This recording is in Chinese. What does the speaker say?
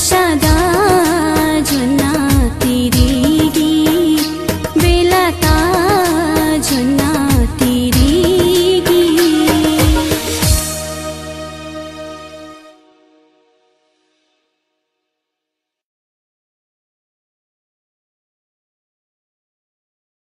下的。